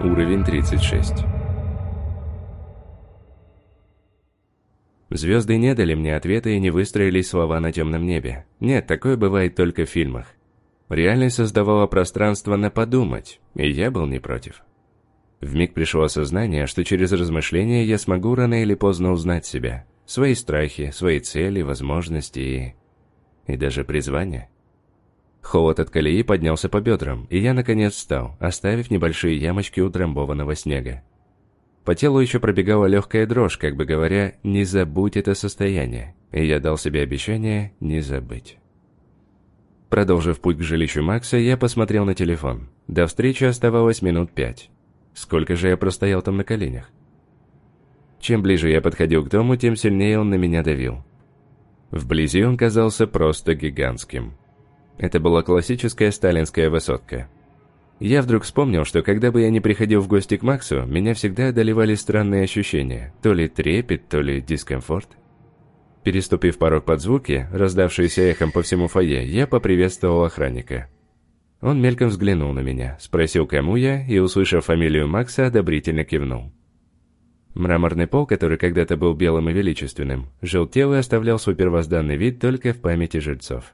Уровень 36. Звезды не дали мне ответа и не выстроились слова на темном небе. Нет, такое бывает только в фильмах. Реальность создавала пространство на подумать, и я был не против. Вмиг пришло осознание, что через размышления я смогу рано или поздно узнать себя, свои страхи, свои цели, возможности и... и даже призвание. Холод от колеи поднялся по бедрам, и я наконец встал, оставив небольшие ямочки утрамбованного снега. По телу еще пробегала легкая дрожь, как бы говоря, «не забудь это состояние», и я дал себе обещание не забыть. Продолжив путь к жилищу Макса, я посмотрел на телефон. До встречи оставалось минут пять. Сколько же я простоял там на коленях? Чем ближе я подходил к дому, тем сильнее он на меня давил. Вблизи он казался просто гигантским. Это была классическая сталинская высотка. Я вдруг вспомнил, что когда бы я не приходил в гости к Максу, меня всегда одолевали странные ощущения, то ли трепет, то ли дискомфорт. Переступив порог под звуки, раздавшиеся эхом по всему фойе, я поприветствовал охранника. Он мельком взглянул на меня, спросил, кому я, и, услышав фамилию Макса, одобрительно кивнул. Мраморный пол, который когда-то был белым и величественным, желтел и оставлял свой первозданный вид только в памяти жильцов.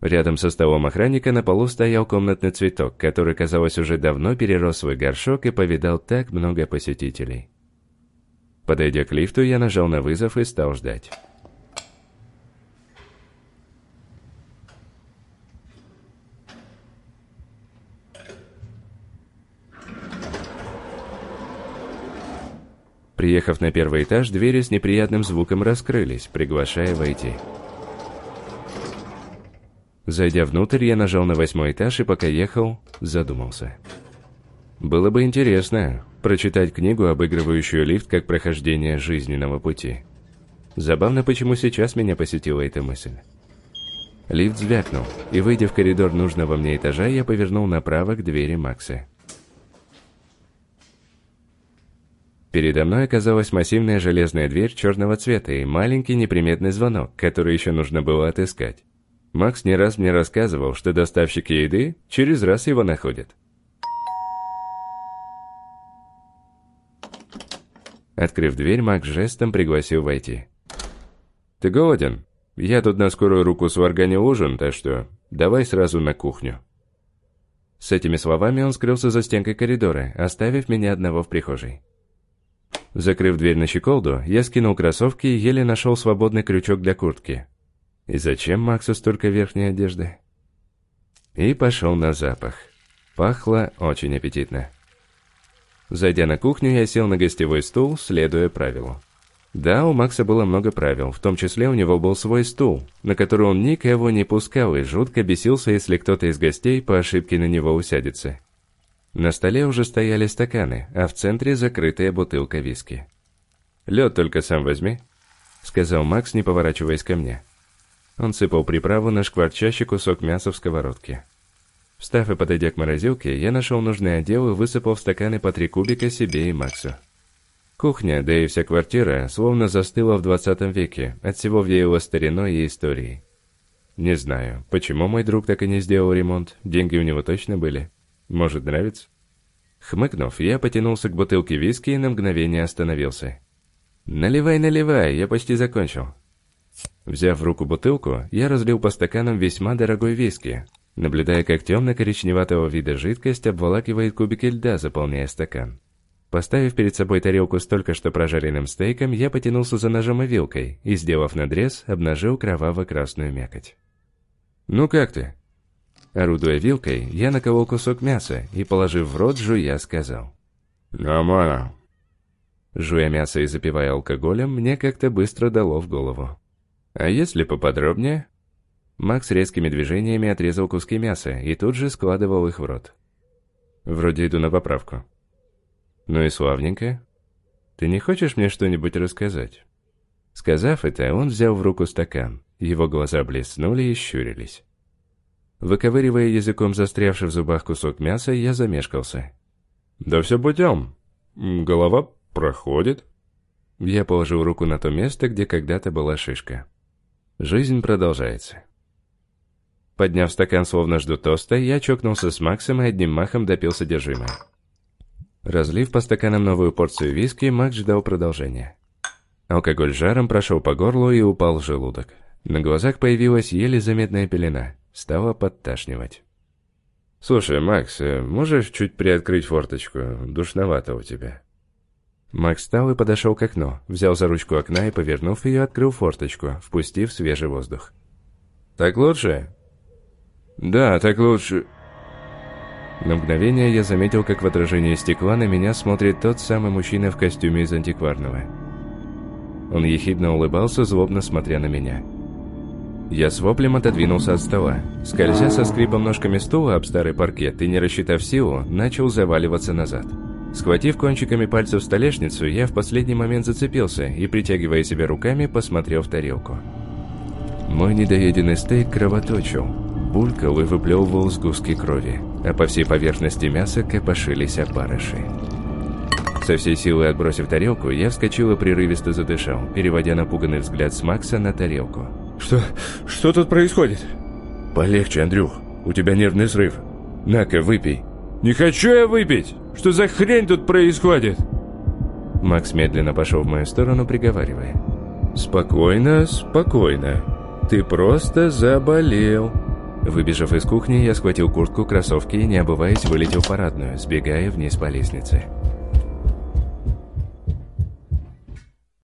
Рядом со столом охранника на полу стоял комнатный цветок, который, казалось, уже давно перерос свой горшок и повидал так много посетителей. Подойдя к лифту, я нажал на вызов и стал ждать. Приехав на первый этаж, двери с неприятным звуком раскрылись, приглашая войти. Зайдя внутрь, я нажал на восьмой этаж и пока ехал, задумался. Было бы интересно прочитать книгу, обыгрывающую лифт как прохождение жизненного пути. Забавно, почему сейчас меня посетила эта мысль. Лифт звякнул, и, выйдя в коридор нужного мне этажа, я повернул направо к двери Макса. Передо мной оказалась массивная железная дверь черного цвета и маленький неприметный звонок, который еще нужно было отыскать. Макс не раз мне рассказывал, что доставщики еды через раз его находят. Открыв дверь, Макс жестом пригласил войти. «Ты голоден? Я тут на скорую руку сварганил ужин, так что давай сразу на кухню». С этими словами он скрылся за стенкой коридора, оставив меня одного в прихожей. Закрыв дверь на щеколду, я скинул кроссовки и еле нашел свободный крючок для куртки. И зачем Максу столько верхней одежды? И пошел на запах. Пахло очень аппетитно. Зайдя на кухню, я сел на гостевой стул, следуя правилу. Да, у Макса было много правил, в том числе у него был свой стул, на который он никого не пускал и жутко бесился, если кто-то из гостей по ошибке на него усядется. На столе уже стояли стаканы, а в центре закрытая бутылка виски. «Лед только сам возьми», — сказал Макс, не поворачиваясь ко мне. Он сыпал приправу на шкварчащий кусок мяса в сковородке. Встав и подойдя к морозилке, я нашел нужный отдел и высыпал в стаканы по три кубика себе и Максу. Кухня, да и вся квартира, словно застыла в 20 веке, от всего веяло стариной и историей. Не знаю, почему мой друг так и не сделал ремонт, деньги у него точно были. Может, нравится? Хмыкнув, я потянулся к бутылке виски и на мгновение остановился. «Наливай, наливай, я почти закончил», Взяв в руку бутылку, я разлил по стаканам весьма дорогой виски, наблюдая, как темно-коричневатого вида жидкость обволакивает кубики льда, заполняя стакан. Поставив перед собой тарелку с только что прожаренным стейком, я потянулся за ножом и вилкой и, сделав надрез, обнажил кроваво-красную мякоть. «Ну как ты?» Орудуя вилкой, я наколол кусок мяса и, положив в рот, жуя, сказал. «Нормально». Жуя мясо и запивая алкоголем, мне как-то быстро дало в голову. А если поподробнее? Макс резкими движениями отрезал куски мяса и тут же складывал их в рот. Вроде иду на поправку. Ну и славненько. Ты не хочешь мне что-нибудь рассказать? Сказав это, он взял в руку стакан. Его глаза блеснули и щурились. Выковыривая языком застрявший в зубах кусок мяса, я замешкался. «Да все путем. Голова проходит». Я положил руку на то место, где когда-то была шишка. Жизнь продолжается. Подняв стакан, словно жду тоста, я чокнулся с Максом и одним махом допил содержимое. Разлив по стаканам новую порцию виски, Макс ждал продолжения. Алкоголь жаром прошел по горлу и упал в желудок. На глазах появилась еле заметная пелена. Стало подташнивать. «Слушай, Макс, э, можешь чуть приоткрыть форточку? Душновато у тебя». Макс встал и подошел к окну, взял за ручку окна и, повернув ее, открыл форточку, впустив свежий воздух. «Так лучше?» «Да, так лучше». На мгновение я заметил, как в отражении стекла на меня смотрит тот самый мужчина в костюме из антикварного. Он ехидно улыбался, злобно смотря на меня. Я с воплем отодвинулся от стола. Скользя со скрипом ножками стула об старый паркет и не рассчитав силу, начал заваливаться назад. Схватив кончиками пальцев столешницу, я в последний момент зацепился и, притягивая себя руками, посмотрел в тарелку. Мой недоеденный стейк кровоточил, булькал и выплевывал сгустки крови, а по всей поверхности мяса копошились опарыши. Со всей силы отбросив тарелку, я вскочил и прерывисто задышал, переводя напуганный взгляд с Макса на тарелку. Что... что тут происходит? Полегче, Андрюх. У тебя нервный срыв. На-ка, выпей. Не хочу я выпить! Что за хрень тут происходит? Макс медленно пошел в мою сторону, приговаривая. «Спокойно, спокойно. Ты просто заболел». Выбежав из кухни, я схватил куртку, кроссовки и, не обуваясь, вылетел в парадную, сбегая вниз по лестнице.